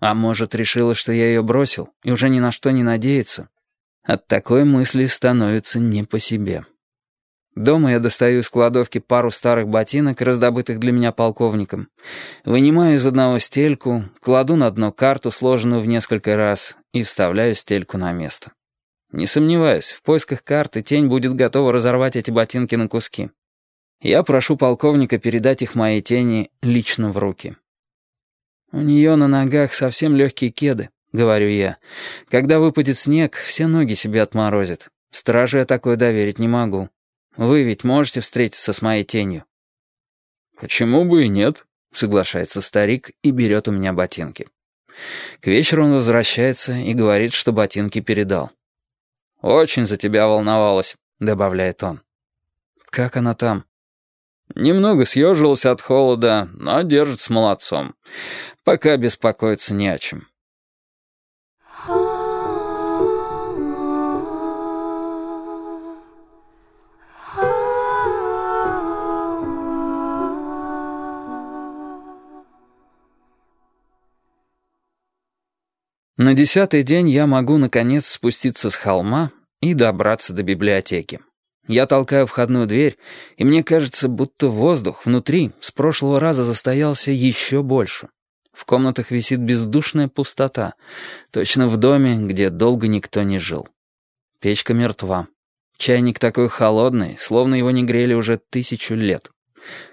А может, решила, что я ее бросил и уже ни на что не надеется? От такой мысли становится не по себе. Дома я достаю из кладовки пару старых ботинок, раздобытых для меня полковником. Вынимаю из одного стельку, кладу на дно карту, сложенную в несколько раз, и вставляю стельку на место. Не сомневаюсь, в поисках карты тень будет готова разорвать эти ботинки на куски. Я прошу полковника передать их моей тени лично в руки. «У нее на ногах совсем легкие кеды», — говорю я. «Когда выпадет снег, все ноги себе отморозит. Стражу я такое доверить не могу. Вы ведь можете встретиться с моей тенью?» «Почему бы и нет?» — соглашается старик и берет у меня ботинки. К вечеру он возвращается и говорит, что ботинки передал. «Очень за тебя волновалась», — добавляет он. «Как она там?» Немного съежилась от холода, но держится молодцом. Пока беспокоиться не о чем. На десятый день я могу, наконец, спуститься с холма и добраться до библиотеки. Я толкаю входную дверь, и мне кажется, будто воздух внутри с прошлого раза застоялся еще больше. В комнатах висит бездушная пустота, точно в доме, где долго никто не жил. Печка мертва. Чайник такой холодный, словно его не грели уже тысячу лет.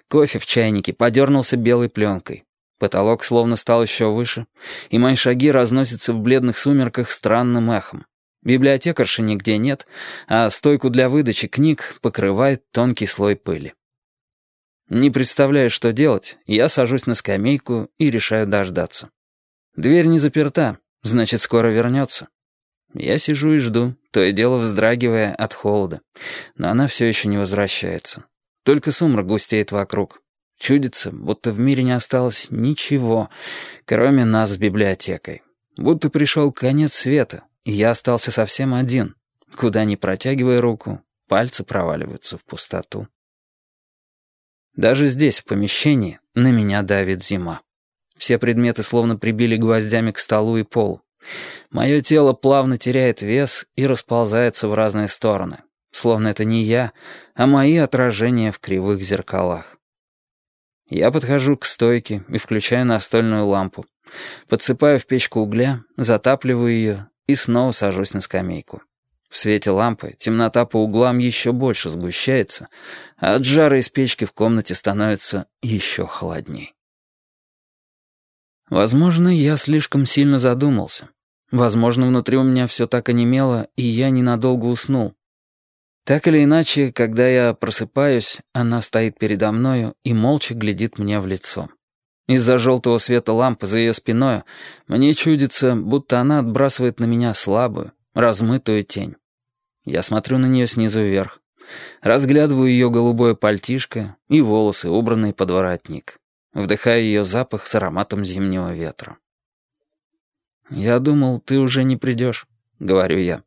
Кофе в чайнике подернулся белой пленкой. Потолок словно стал еще выше, и мои шаги разносятся в бледных сумерках странным эхом. Библиотекарши нигде нет, а стойку для выдачи книг покрывает тонкий слой пыли. Не представляя, что делать, я сажусь на скамейку и решаю дождаться. Дверь не заперта, значит, скоро вернется. Я сижу и жду, то и дело вздрагивая от холода, но она все еще не возвращается. Только сумрак густеет вокруг. Чудится, будто в мире не осталось ничего, кроме нас с библиотекой. Будто пришел конец света, я остался совсем один. Куда ни протягивая руку, пальцы проваливаются в пустоту. Даже здесь, в помещении, на меня давит зима. Все предметы словно прибили гвоздями к столу и полу. Мое тело плавно теряет вес и расползается в разные стороны, словно это не я, а мои отражения в кривых зеркалах. Я подхожу к стойке и включаю настольную лампу. Подсыпаю в печку угля, затапливаю ее и снова сажусь на скамейку. В свете лампы темнота по углам еще больше сгущается, а от жара из печки в комнате становится еще холодней. Возможно, я слишком сильно задумался. Возможно, внутри у меня все так онемело, и я ненадолго уснул. Так или иначе, когда я просыпаюсь, она стоит передо мною и молча глядит мне в лицо. Из-за желтого света лампы за ее спиной мне чудится, будто она отбрасывает на меня слабую, размытую тень. Я смотрю на нее снизу вверх, разглядываю ее голубое пальтишко и волосы, убранные под воротник. Вдыхаю ее запах с ароматом зимнего ветра. «Я думал, ты уже не придешь», — говорю я.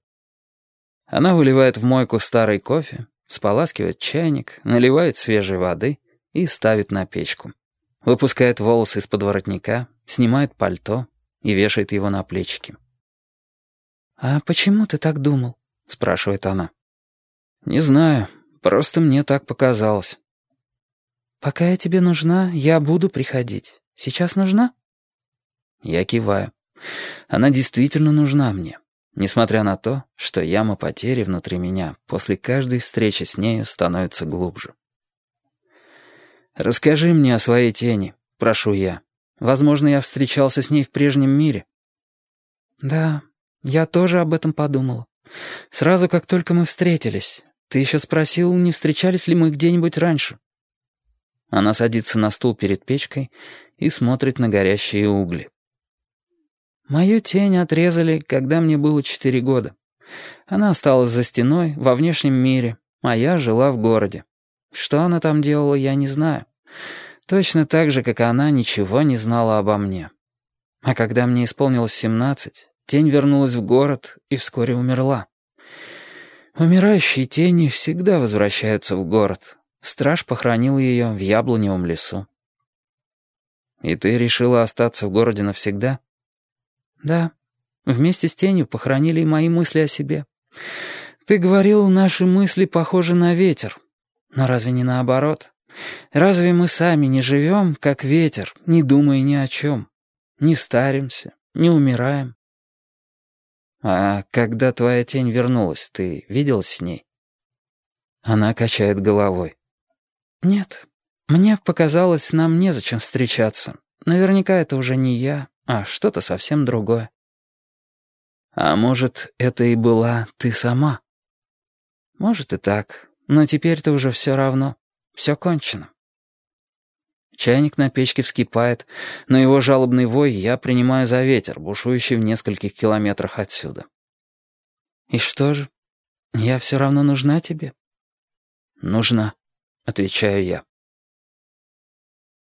Она выливает в мойку старый кофе, споласкивает чайник, наливает свежей воды и ставит на печку. Выпускает волосы из-под воротника, снимает пальто и вешает его на плечики. «А почему ты так думал?» — спрашивает она. «Не знаю, просто мне так показалось». «Пока я тебе нужна, я буду приходить. Сейчас нужна?» Я киваю. Она действительно нужна мне, несмотря на то, что яма потери внутри меня после каждой встречи с нею становится глубже. «Расскажи мне о своей тени», — прошу я. «Возможно, я встречался с ней в прежнем мире». «Да, я тоже об этом подумала. Сразу, как только мы встретились. Ты еще спросил, не встречались ли мы где-нибудь раньше». Она садится на стул перед печкой и смотрит на горящие угли. Мою тень отрезали, когда мне было четыре года. Она осталась за стеной, во внешнем мире, а я жила в городе. Что она там делала, я не знаю. Точно так же, как она ничего не знала обо мне. А когда мне исполнилось семнадцать, тень вернулась в город и вскоре умерла. Умирающие тени всегда возвращаются в город. Страж похоронил ее в яблоневом лесу. «И ты решила остаться в городе навсегда?» Да, вместе с тенью похоронили и мои мысли о себе. Ты говорил, наши мысли похожи на ветер. Но разве не наоборот? Разве мы сами не живем, как ветер, не думая ни о чем? Не старимся, не умираем? А когда твоя тень вернулась, ты виделась с ней? Она качает головой. Нет, мне показалось, нам незачем встречаться. Наверняка это уже не я, а что-то совсем другое. А может, это и была ты сама? Может и так, но теперь-то уже все равно. Все кончено. Чайник на печке вскипает, но его жалобный вой я принимаю за ветер, бушующий в нескольких километрах отсюда. «И что же? Я все равно нужна тебе?» «Нужна», — отвечаю я.